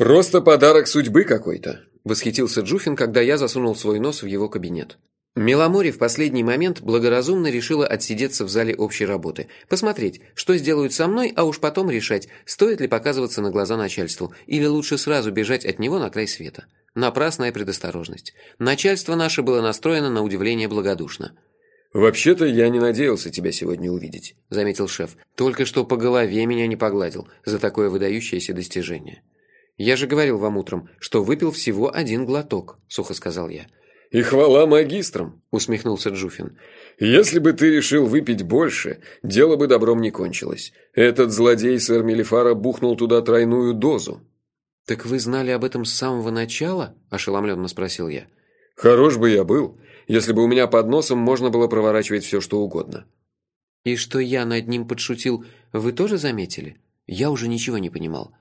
«Просто подарок судьбы какой-то», – восхитился Джуфин, когда я засунул свой нос в его кабинет. Меломори в последний момент благоразумно решила отсидеться в зале общей работы, посмотреть, что сделают со мной, а уж потом решать, стоит ли показываться на глаза начальству, или лучше сразу бежать от него на край света. Напрасная предосторожность. Начальство наше было настроено на удивление благодушно. «Вообще-то я не надеялся тебя сегодня увидеть», – заметил шеф. «Только что по голове меня не погладил за такое выдающееся достижение». «Я же говорил вам утром, что выпил всего один глоток», – сухо сказал я. «И хвала магистрам», – усмехнулся Джуфин. «Если бы ты решил выпить больше, дело бы добром не кончилось. Этот злодей сэр Мелифара бухнул туда тройную дозу». «Так вы знали об этом с самого начала?» – ошеломленно спросил я. «Хорош бы я был, если бы у меня под носом можно было проворачивать все, что угодно». «И что я над ним подшутил, вы тоже заметили? Я уже ничего не понимал».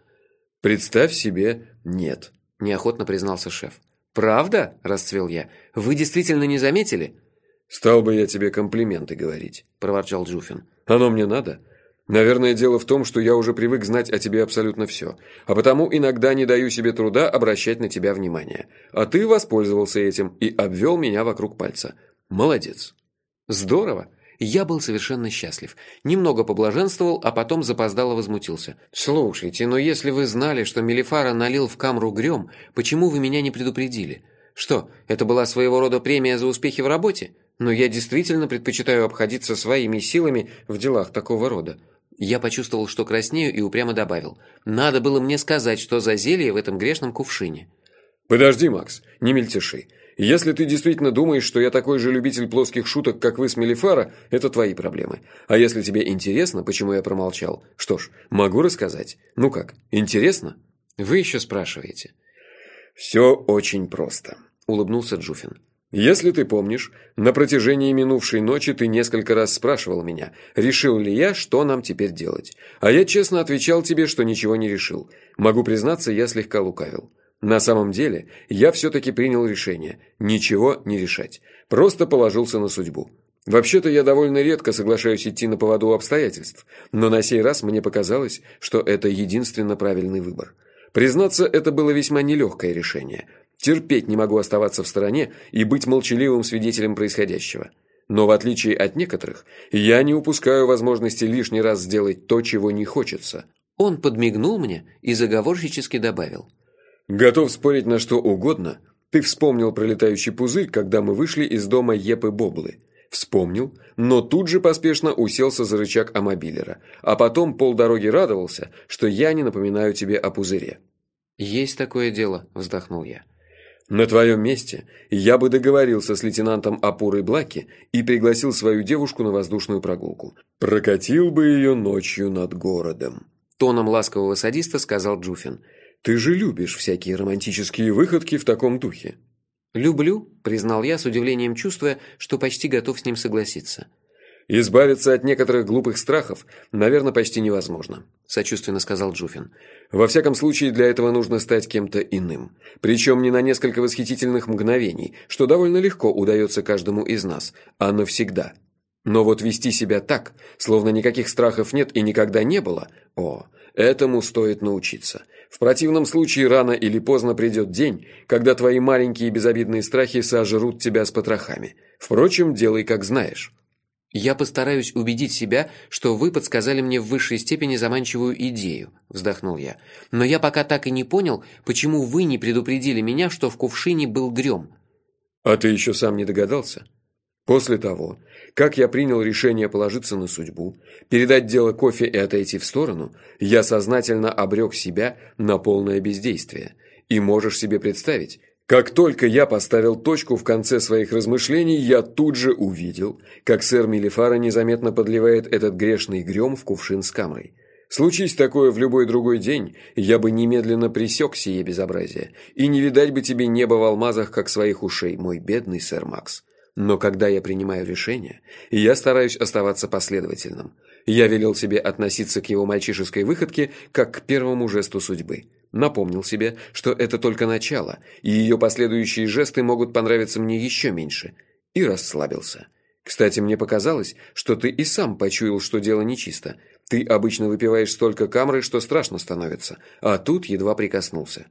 «Представь себе, нет», – неохотно признался шеф. «Правда?» – расцвел я. «Вы действительно не заметили?» «Стал бы я тебе комплименты говорить», – проворчал Джуфин. «Оно мне надо? Наверное, дело в том, что я уже привык знать о тебе абсолютно все, а потому иногда не даю себе труда обращать на тебя внимание. А ты воспользовался этим и обвел меня вокруг пальца. Молодец». «Здорово!» Я был совершенно счастлив. Немного поблаженствовал, а потом запоздало возмутился. «Слушайте, но если вы знали, что Мелифара налил в камру грем, почему вы меня не предупредили? Что, это была своего рода премия за успехи в работе? Но я действительно предпочитаю обходиться своими силами в делах такого рода». Я почувствовал, что краснею, и упрямо добавил. «Надо было мне сказать, что за зелье в этом грешном кувшине». «Подожди, Макс, не мельтеши. Если ты действительно думаешь, что я такой же любитель плоских шуток, как вы с Мелифара, это твои проблемы. А если тебе интересно, почему я промолчал, что ж, могу рассказать. Ну как, интересно? Вы еще спрашиваете. Все очень просто, улыбнулся Джуфин. Если ты помнишь, на протяжении минувшей ночи ты несколько раз спрашивал меня, решил ли я, что нам теперь делать. А я честно отвечал тебе, что ничего не решил. Могу признаться, я слегка лукавил. На самом деле, я все-таки принял решение ничего не решать, просто положился на судьбу. Вообще-то я довольно редко соглашаюсь идти на поводу обстоятельств, но на сей раз мне показалось, что это единственно правильный выбор. Признаться, это было весьма нелегкое решение. Терпеть не могу оставаться в стороне и быть молчаливым свидетелем происходящего. Но в отличие от некоторых, я не упускаю возможности лишний раз сделать то, чего не хочется. Он подмигнул мне и заговорщически добавил – Готов спорить на что угодно. Ты вспомнил про летающий пузырь, когда мы вышли из дома Епы Боблы. Вспомнил, но тут же поспешно уселся за рычаг амобилера, а потом полдороги радовался, что я не напоминаю тебе о пузыре. «Есть такое дело», – вздохнул я. «На твоем месте я бы договорился с лейтенантом Апурой Блаки и пригласил свою девушку на воздушную прогулку. Прокатил бы ее ночью над городом». Тоном ласкового садиста сказал Джуфин – ты же любишь всякие романтические выходки в таком духе». «Люблю», – признал я с удивлением, чувствуя, что почти готов с ним согласиться. «Избавиться от некоторых глупых страхов, наверное, почти невозможно», – сочувственно сказал Джуфин. «Во всяком случае, для этого нужно стать кем-то иным. Причем не на несколько восхитительных мгновений, что довольно легко удается каждому из нас, а навсегда. Но вот вести себя так, словно никаких страхов нет и никогда не было, о, этому стоит научиться. В противном случае рано или поздно придет день, когда твои маленькие безобидные страхи сожрут тебя с потрохами. Впрочем, делай как знаешь. «Я постараюсь убедить себя, что вы подсказали мне в высшей степени заманчивую идею», – вздохнул я. «Но я пока так и не понял, почему вы не предупредили меня, что в кувшине был грем». «А ты еще сам не догадался?» После того, как я принял решение положиться на судьбу, передать дело кофе и отойти в сторону, я сознательно обрек себя на полное бездействие. И можешь себе представить, как только я поставил точку в конце своих размышлений, я тут же увидел, как сэр Мелифара незаметно подливает этот грешный грем в кувшин с камрой. Случись такое в любой другой день, я бы немедленно пресек сие безобразие, и не видать бы тебе неба в алмазах, как своих ушей, мой бедный сэр Макс. Но когда я принимаю решение, я стараюсь оставаться последовательным. Я велел себе относиться к его мальчишеской выходке как к первому жесту судьбы. Напомнил себе, что это только начало, и ее последующие жесты могут понравиться мне еще меньше. И расслабился. Кстати, мне показалось, что ты и сам почуял, что дело нечисто. Ты обычно выпиваешь столько камры, что страшно становится, а тут едва прикоснулся».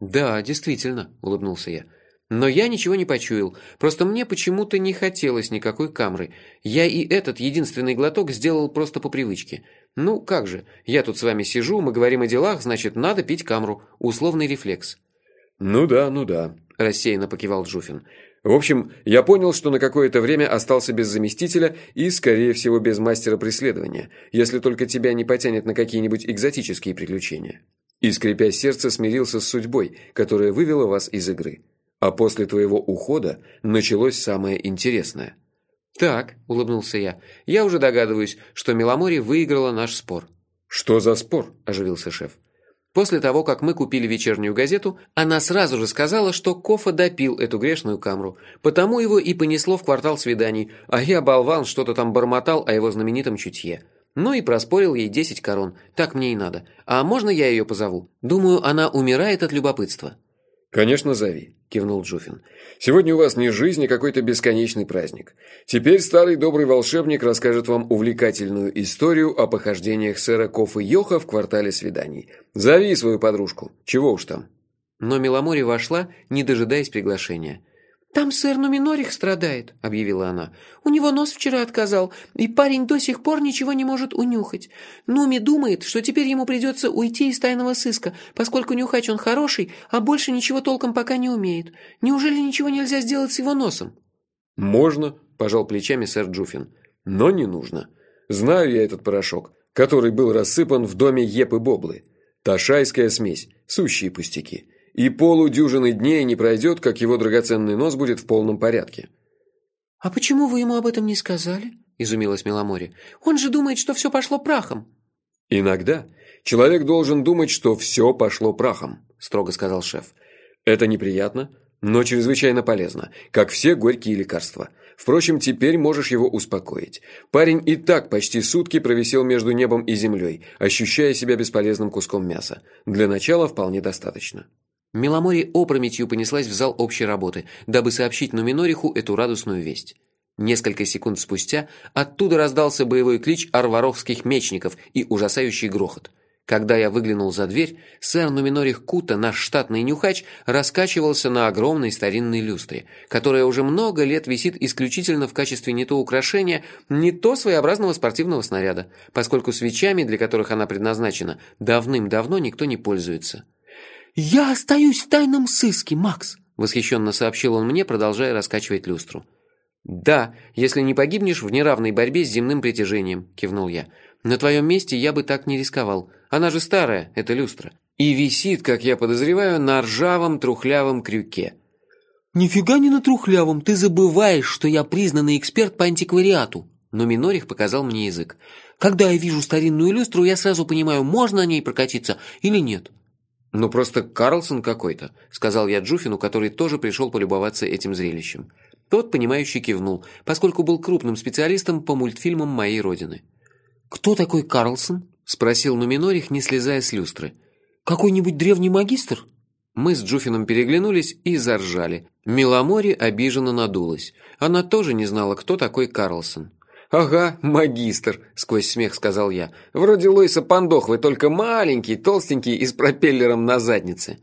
«Да, действительно», – улыбнулся я. «Но я ничего не почуял, просто мне почему-то не хотелось никакой камры. Я и этот единственный глоток сделал просто по привычке. Ну, как же, я тут с вами сижу, мы говорим о делах, значит, надо пить камру. Условный рефлекс». «Ну да, ну да», – рассеянно покивал Джуфин. В общем, я понял, что на какое-то время остался без заместителя и, скорее всего, без мастера преследования, если только тебя не потянет на какие-нибудь экзотические приключения. И, скрипя сердце, смирился с судьбой, которая вывела вас из игры. А после твоего ухода началось самое интересное. «Так», – улыбнулся я, – «я уже догадываюсь, что Меломори выиграла наш спор». «Что за спор?» – оживился шеф. После того, как мы купили вечернюю газету, она сразу же сказала, что Кофа допил эту грешную камру. Потому его и понесло в квартал свиданий, а я, болван, что-то там бормотал о его знаменитом чутье. Ну и проспорил ей 10 корон, так мне и надо. А можно я ее позову? Думаю, она умирает от любопытства. «Конечно, зови», – кивнул Джуфин. «Сегодня у вас не жизнь, а какой-то бесконечный праздник. Теперь старый добрый волшебник расскажет вам увлекательную историю о похождениях сэра Кофа Йоха в квартале свиданий. Зови свою подружку. Чего уж там». Но Меломори вошла, не дожидаясь приглашения. «Там сэр Нуминорих страдает», — объявила она. «У него нос вчера отказал, и парень до сих пор ничего не может унюхать. Нуми думает, что теперь ему придется уйти из тайного сыска, поскольку нюхач он хороший, а больше ничего толком пока не умеет. Неужели ничего нельзя сделать с его носом?» «Можно», – пожал плечами сэр Джуфин. «Но не нужно. Знаю я этот порошок, который был рассыпан в доме Епы Боблы. Ташайская смесь, сущие пустяки и полудюжины дней не пройдет, как его драгоценный нос будет в полном порядке. «А почему вы ему об этом не сказали?» – изумилась Меломори. «Он же думает, что все пошло прахом». «Иногда человек должен думать, что все пошло прахом», – строго сказал шеф. «Это неприятно, но чрезвычайно полезно, как все горькие лекарства. Впрочем, теперь можешь его успокоить. Парень и так почти сутки провисел между небом и землей, ощущая себя бесполезным куском мяса. Для начала вполне достаточно». Меломори опрометью понеслась в зал общей работы, дабы сообщить Нуминориху эту радостную весть. Несколько секунд спустя оттуда раздался боевой клич арварохских мечников и ужасающий грохот. Когда я выглянул за дверь, сэр Нуминорих Кута, наш штатный нюхач, раскачивался на огромной старинной люстре, которая уже много лет висит исключительно в качестве не то украшения, не то своеобразного спортивного снаряда, поскольку свечами, для которых она предназначена, давным-давно никто не пользуется. «Я остаюсь в тайном сыске, Макс», – восхищенно сообщил он мне, продолжая раскачивать люстру. «Да, если не погибнешь в неравной борьбе с земным притяжением», – кивнул я. «На твоем месте я бы так не рисковал. Она же старая, эта люстра. И висит, как я подозреваю, на ржавом трухлявом крюке». «Нифига не на трухлявом, ты забываешь, что я признанный эксперт по антиквариату». Но Минорих показал мне язык. «Когда я вижу старинную люстру, я сразу понимаю, можно на ней прокатиться или нет». «Ну просто Карлсон какой-то», — сказал я Джуфину, который тоже пришел полюбоваться этим зрелищем. Тот, понимающий, кивнул, поскольку был крупным специалистом по мультфильмам моей родины. «Кто такой Карлсон?» — спросил Нуминорих, не слезая с люстры. «Какой-нибудь древний магистр?» Мы с Джуфином переглянулись и заржали. Миломори обиженно надулась. Она тоже не знала, кто такой Карлсон. «Ага, магистр», — сквозь смех сказал я. «Вроде Лойса Пандохвы, только маленький, толстенький и с пропеллером на заднице».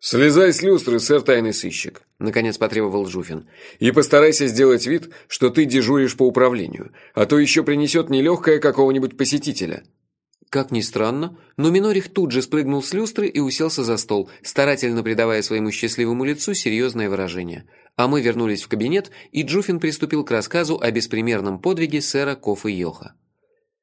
«Слезай с люстры, сэр тайный сыщик», — наконец потребовал Жуфин. «И постарайся сделать вид, что ты дежуришь по управлению, а то еще принесет нелегкое какого-нибудь посетителя». Как ни странно, но Минорих тут же спрыгнул с люстры и уселся за стол, старательно придавая своему счастливому лицу серьезное выражение. А мы вернулись в кабинет, и Джуфин приступил к рассказу о беспримерном подвиге сэра Кофа Йоха.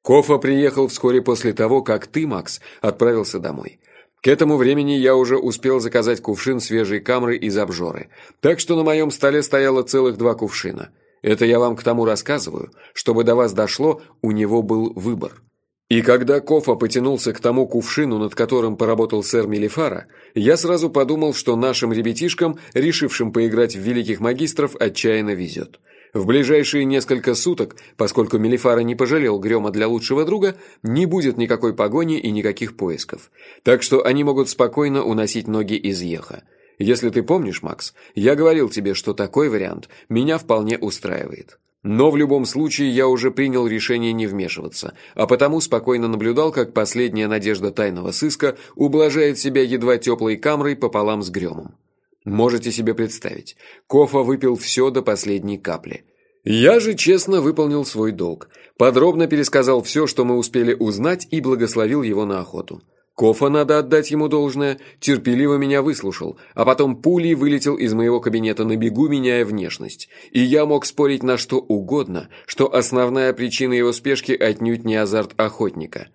«Кофа приехал вскоре после того, как ты, Макс, отправился домой. К этому времени я уже успел заказать кувшин свежей камры из обжоры, так что на моем столе стояло целых два кувшина. Это я вам к тому рассказываю, чтобы до вас дошло, у него был выбор». И когда Кофа потянулся к тому кувшину, над которым поработал сэр Мелифара, я сразу подумал, что нашим ребятишкам, решившим поиграть в великих магистров, отчаянно везет. В ближайшие несколько суток, поскольку Мелифара не пожалел Грема для лучшего друга, не будет никакой погони и никаких поисков. Так что они могут спокойно уносить ноги из Еха. Если ты помнишь, Макс, я говорил тебе, что такой вариант меня вполне устраивает. Но в любом случае я уже принял решение не вмешиваться, а потому спокойно наблюдал, как последняя надежда тайного сыска ублажает себя едва теплой камрой пополам с гремом. Можете себе представить, Кофа выпил все до последней капли. Я же честно выполнил свой долг, подробно пересказал все, что мы успели узнать и благословил его на охоту. Кофа, надо отдать ему должное, терпеливо меня выслушал, а потом пулей вылетел из моего кабинета на бегу, меняя внешность. И я мог спорить на что угодно, что основная причина его спешки отнюдь не азарт охотника.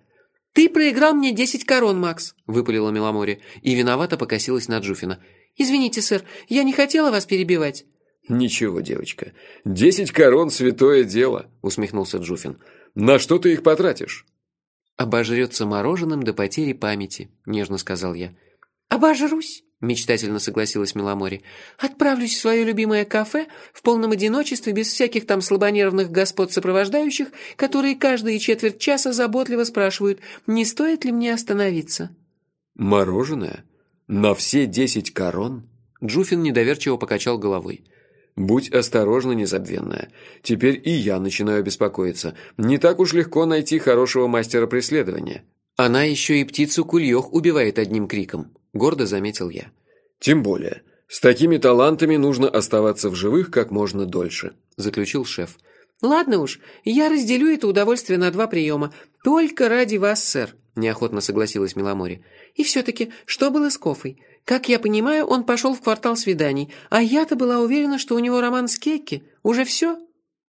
«Ты проиграл мне десять корон, Макс», – выпалила Меломори, и виновато покосилась на Джуфина. «Извините, сэр, я не хотела вас перебивать». «Ничего, девочка, десять корон – святое дело», – усмехнулся Джуфин. «На что ты их потратишь?» «Обожрется мороженым до потери памяти», – нежно сказал я. «Обожрусь», – мечтательно согласилась Меломори. «Отправлюсь в свое любимое кафе в полном одиночестве, без всяких там слабонервных господ-сопровождающих, которые каждые четверть часа заботливо спрашивают, не стоит ли мне остановиться». «Мороженое? На все десять корон?» Джуфин недоверчиво покачал головой. «Будь осторожна, незабвенная. Теперь и я начинаю беспокоиться. Не так уж легко найти хорошего мастера преследования». «Она еще и птицу кульёх убивает одним криком», – гордо заметил я. «Тем более. С такими талантами нужно оставаться в живых как можно дольше», – заключил шеф. «Ладно уж, я разделю это удовольствие на два приема. Только ради вас, сэр», – неохотно согласилась Миломори. «И все-таки, что было с Кофой? Как я понимаю, он пошел в квартал свиданий, а я-то была уверена, что у него роман с Кекки. Уже все?»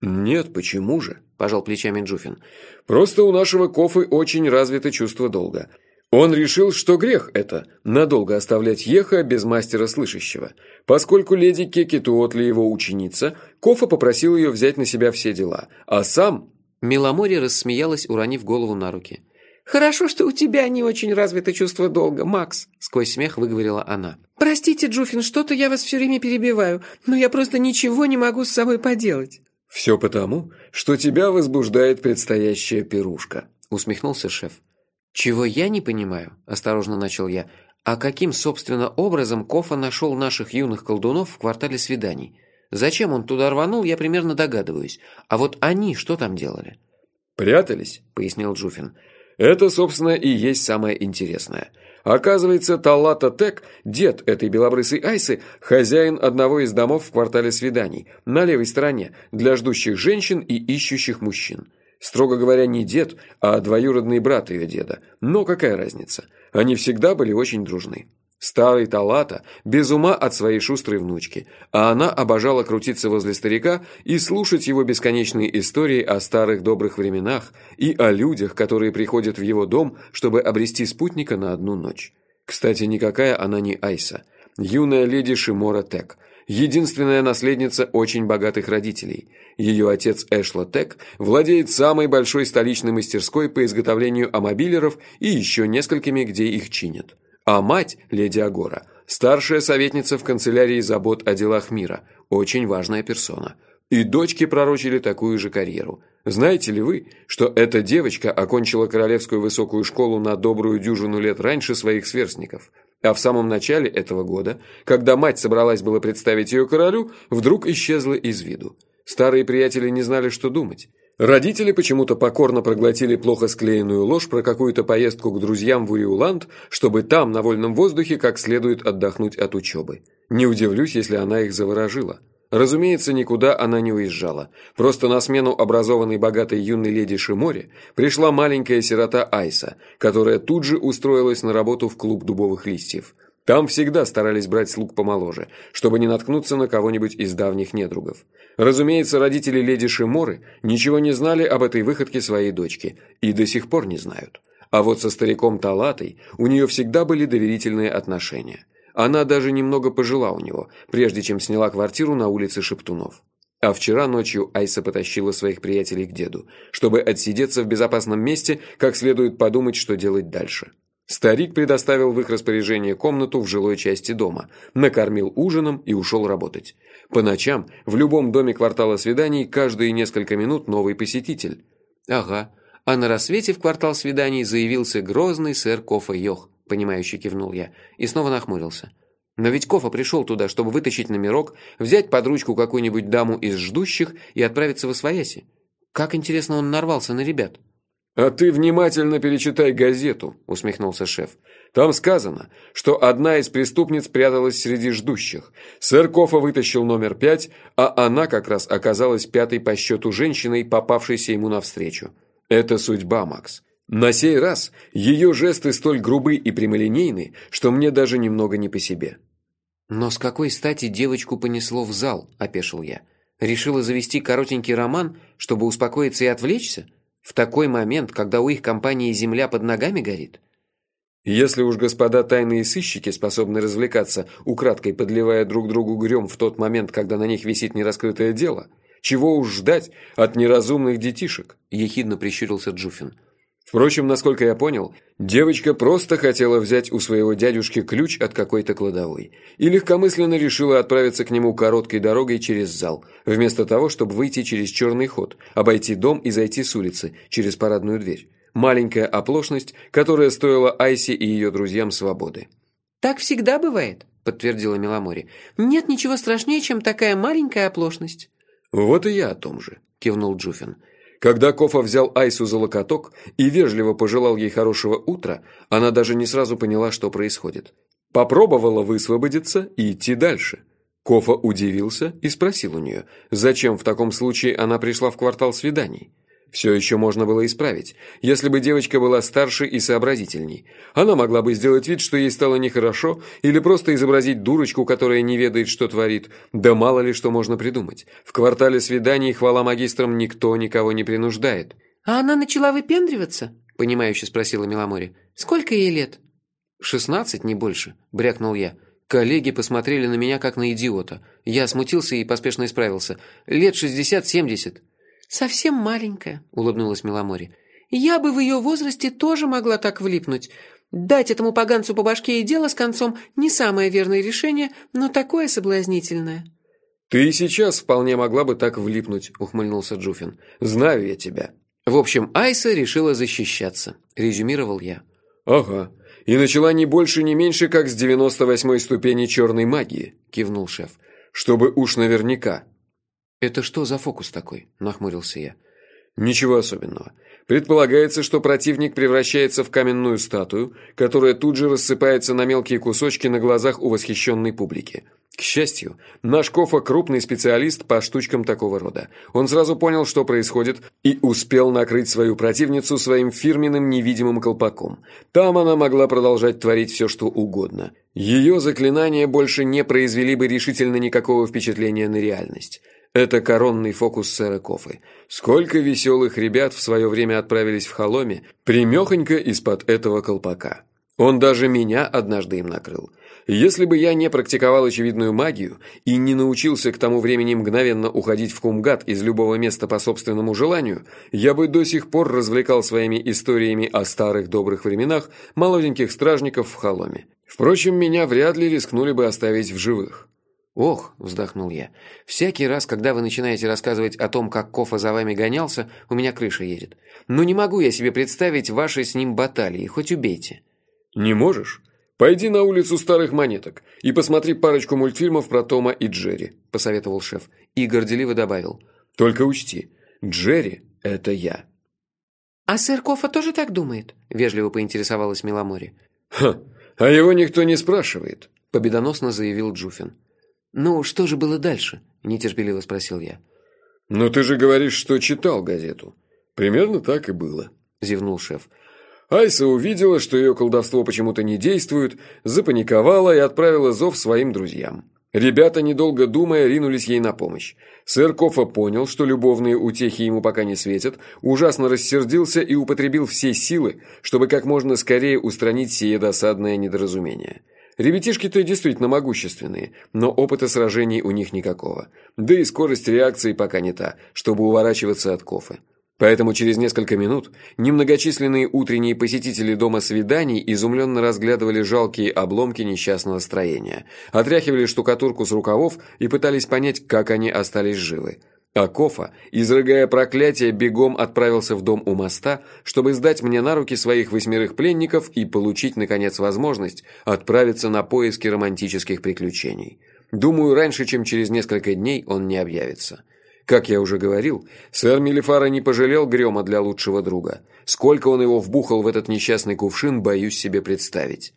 «Нет, почему же?» – пожал плечами Джуфин. «Просто у нашего Кофы очень развито чувство долга. Он решил, что грех это – надолго оставлять Еха без мастера слышащего. Поскольку леди Кеки Туотли его ученица, Кофа попросил ее взять на себя все дела, а сам… Миломори рассмеялась, уронив голову на руки. «Хорошо, что у тебя не очень развито чувство долга, Макс», – сквозь смех выговорила она. «Простите, Джуфин, что-то я вас все время перебиваю, но я просто ничего не могу с собой поделать». «Все потому, что тебя возбуждает предстоящая пирушка», – усмехнулся шеф. «Чего я не понимаю», – осторожно начал я, – «а каким, собственно, образом Кофа нашел наших юных колдунов в квартале свиданий? Зачем он туда рванул, я примерно догадываюсь. А вот они что там делали?» «Прятались», – пояснил Джуфин. Это, собственно, и есть самое интересное. Оказывается, Талата Тек, дед этой белобрысой Айсы, хозяин одного из домов в квартале свиданий, на левой стороне, для ждущих женщин и ищущих мужчин. Строго говоря, не дед, а двоюродный брат ее деда. Но какая разница? Они всегда были очень дружны. Старый Талата без ума от своей шустрой внучки, а она обожала крутиться возле старика и слушать его бесконечные истории о старых добрых временах и о людях, которые приходят в его дом, чтобы обрести спутника на одну ночь. Кстати, никакая она не Айса. Юная леди Шимора Тек. Единственная наследница очень богатых родителей. Ее отец Эшла Тек владеет самой большой столичной мастерской по изготовлению амобилеров и еще несколькими, где их чинят. А мать, леди Агора, старшая советница в канцелярии забот о делах мира, очень важная персона. И дочки пророчили такую же карьеру. Знаете ли вы, что эта девочка окончила Королевскую высокую школу на добрую дюжину лет раньше своих сверстников? А в самом начале этого года, когда мать собралась было представить ее королю, вдруг исчезла из виду. Старые приятели не знали, что думать. Родители почему-то покорно проглотили плохо склеенную ложь про какую-то поездку к друзьям в Уриуланд, чтобы там, на вольном воздухе, как следует отдохнуть от учебы. Не удивлюсь, если она их заворожила. Разумеется, никуда она не уезжала. Просто на смену образованной богатой юной леди Шимори пришла маленькая сирота Айса, которая тут же устроилась на работу в клуб дубовых листьев. Там всегда старались брать слуг помоложе, чтобы не наткнуться на кого-нибудь из давних недругов. Разумеется, родители леди Шиморы ничего не знали об этой выходке своей дочки и до сих пор не знают. А вот со стариком Талатой у нее всегда были доверительные отношения. Она даже немного пожила у него, прежде чем сняла квартиру на улице Шептунов. А вчера ночью Айса потащила своих приятелей к деду, чтобы отсидеться в безопасном месте, как следует подумать, что делать дальше. Старик предоставил в их распоряжение комнату в жилой части дома, накормил ужином и ушел работать. По ночам в любом доме квартала свиданий каждые несколько минут новый посетитель. Ага, а на рассвете в квартал свиданий заявился грозный сэр Кофа Йох, понимающий кивнул я, и снова нахмурился. Но ведь Кофа пришел туда, чтобы вытащить номерок, взять под ручку какую-нибудь даму из ждущих и отправиться в Освояси. Как интересно он нарвался на ребят. «А ты внимательно перечитай газету», — усмехнулся шеф. «Там сказано, что одна из преступниц пряталась среди ждущих. Сэр вытащил номер пять, а она как раз оказалась пятой по счету женщиной, попавшейся ему навстречу. Это судьба, Макс. На сей раз ее жесты столь грубы и прямолинейны, что мне даже немного не по себе». «Но с какой стати девочку понесло в зал?» – опешил я. «Решила завести коротенький роман, чтобы успокоиться и отвлечься?» В такой момент, когда у их компании земля под ногами горит? Если уж господа тайные сыщики способны развлекаться, украдкой подливая друг другу грем в тот момент, когда на них висит нераскрытое дело, чего уж ждать от неразумных детишек? Ехидно прищурился Джуфин. Впрочем, насколько я понял, девочка просто хотела взять у своего дядюшки ключ от какой-то кладовой и легкомысленно решила отправиться к нему короткой дорогой через зал, вместо того, чтобы выйти через черный ход, обойти дом и зайти с улицы, через парадную дверь. Маленькая оплошность, которая стоила Айси и ее друзьям свободы. «Так всегда бывает», — подтвердила Меломори. «Нет ничего страшнее, чем такая маленькая оплошность». «Вот и я о том же», — кивнул Джуфин. Когда Кофа взял Айсу за локоток и вежливо пожелал ей хорошего утра, она даже не сразу поняла, что происходит. Попробовала высвободиться и идти дальше. Кофа удивился и спросил у нее, зачем в таком случае она пришла в квартал свиданий. Все еще можно было исправить, если бы девочка была старше и сообразительней. Она могла бы сделать вид, что ей стало нехорошо, или просто изобразить дурочку, которая не ведает, что творит. Да мало ли что можно придумать. В квартале свиданий, хвала магистрам, никто никого не принуждает. «А она начала выпендриваться?» – понимающе спросила Меломори. «Сколько ей лет?» «Шестнадцать, не больше», – брякнул я. Коллеги посмотрели на меня, как на идиота. Я смутился и поспешно исправился. «Лет шестьдесят-семьдесят». «Совсем маленькая», — улыбнулась Меломори. «Я бы в ее возрасте тоже могла так влипнуть. Дать этому поганцу по башке и дело с концом не самое верное решение, но такое соблазнительное». «Ты и сейчас вполне могла бы так влипнуть», — ухмыльнулся Джуфин. «Знаю я тебя». «В общем, Айса решила защищаться», — резюмировал я. «Ага. И начала не больше, не меньше, как с девяносто восьмой ступени черной магии», — кивнул шеф. «Чтобы уж наверняка». «Это что за фокус такой?» – нахмурился я. «Ничего особенного. Предполагается, что противник превращается в каменную статую, которая тут же рассыпается на мелкие кусочки на глазах у восхищенной публики. К счастью, наш Кофа крупный специалист по штучкам такого рода. Он сразу понял, что происходит, и успел накрыть свою противницу своим фирменным невидимым колпаком. Там она могла продолжать творить все, что угодно. Ее заклинания больше не произвели бы решительно никакого впечатления на реальность. Это коронный фокус сэра Кофы. Сколько веселых ребят в свое время отправились в Холоме, примехонько из-под этого колпака. Он даже меня однажды им накрыл. Если бы я не практиковал очевидную магию и не научился к тому времени мгновенно уходить в Кумгат из любого места по собственному желанию, я бы до сих пор развлекал своими историями о старых добрых временах молоденьких стражников в Холоме. Впрочем, меня вряд ли рискнули бы оставить в живых. «Ох», – вздохнул я, – «всякий раз, когда вы начинаете рассказывать о том, как Кофа за вами гонялся, у меня крыша едет. Но не могу я себе представить ваши с ним баталии, хоть убейте». «Не можешь? Пойди на улицу старых монеток и посмотри парочку мультфильмов про Тома и Джерри», – посоветовал шеф. И горделиво добавил. «Только учти, Джерри – это я». «А сэр Кофа тоже так думает?» – вежливо поинтересовалась Меломори. «Ха, а его никто не спрашивает», – победоносно заявил Джуфин. «Ну, что же было дальше?» – нетерпеливо спросил я. «Ну, ты же говоришь, что читал газету. Примерно так и было», – зевнул шеф. Айса увидела, что ее колдовство почему-то не действует, запаниковала и отправила зов своим друзьям. Ребята, недолго думая, ринулись ей на помощь. Сэр Кофа понял, что любовные утехи ему пока не светят, ужасно рассердился и употребил все силы, чтобы как можно скорее устранить сие досадное недоразумение. Ребятишки-то действительно могущественные, но опыта сражений у них никакого. Да и скорость реакции пока не та, чтобы уворачиваться от кофы. Поэтому через несколько минут немногочисленные утренние посетители дома свиданий изумленно разглядывали жалкие обломки несчастного строения, отряхивали штукатурку с рукавов и пытались понять, как они остались живы. А Кофа, изрыгая проклятие, бегом отправился в дом у моста, чтобы сдать мне на руки своих восьмерых пленников и получить, наконец, возможность отправиться на поиски романтических приключений. Думаю, раньше, чем через несколько дней он не объявится. Как я уже говорил, сэр Мелифара не пожалел Грема для лучшего друга. Сколько он его вбухал в этот несчастный кувшин, боюсь себе представить.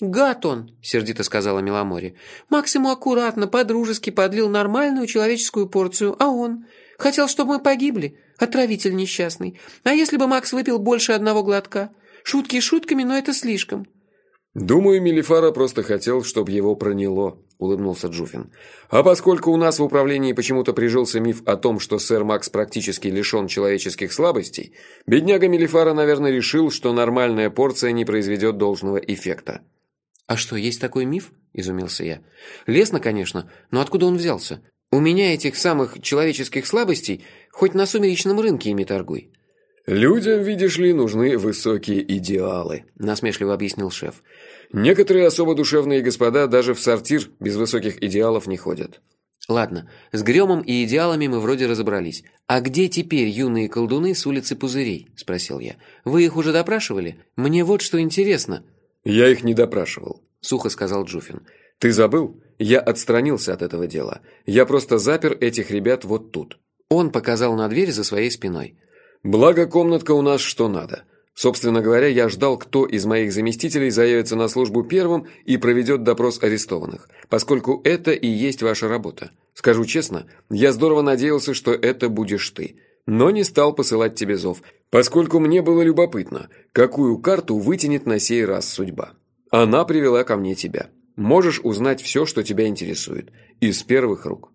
«Гад он!» – сердито сказала Миломори. «Макс ему аккуратно, по-дружески подлил нормальную человеческую порцию, а он... Хотел, чтобы мы погибли. Отравитель несчастный. А если бы Макс выпил больше одного глотка? Шутки шутками, но это слишком». «Думаю, Мелифара просто хотел, чтобы его проняло», – улыбнулся Джуфин. «А поскольку у нас в управлении почему-то прижился миф о том, что сэр Макс практически лишен человеческих слабостей, бедняга Мелифара, наверное, решил, что нормальная порция не произведет должного эффекта». «А что, есть такой миф?» – изумился я. «Лесно, конечно, но откуда он взялся? У меня этих самых человеческих слабостей хоть на сумеречном рынке ими торгуй». «Людям, видишь ли, нужны высокие идеалы», – насмешливо объяснил шеф. «Некоторые особо душевные господа даже в сортир без высоких идеалов не ходят». «Ладно, с гремом и идеалами мы вроде разобрались. А где теперь юные колдуны с улицы Пузырей?» – спросил я. «Вы их уже допрашивали? Мне вот что интересно». «Я их не допрашивал», – сухо сказал Джуфин. «Ты забыл? Я отстранился от этого дела. Я просто запер этих ребят вот тут». Он показал на дверь за своей спиной. «Благо, комнатка у нас что надо. Собственно говоря, я ждал, кто из моих заместителей заявится на службу первым и проведет допрос арестованных, поскольку это и есть ваша работа. Скажу честно, я здорово надеялся, что это будешь ты, но не стал посылать тебе зов, поскольку мне было любопытно, какую карту вытянет на сей раз судьба. Она привела ко мне тебя. Можешь узнать все, что тебя интересует, из первых рук.